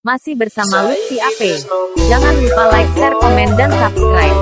Masih bersama Lutfi AP. Jangan lupa like, share, komen, dan subscribe.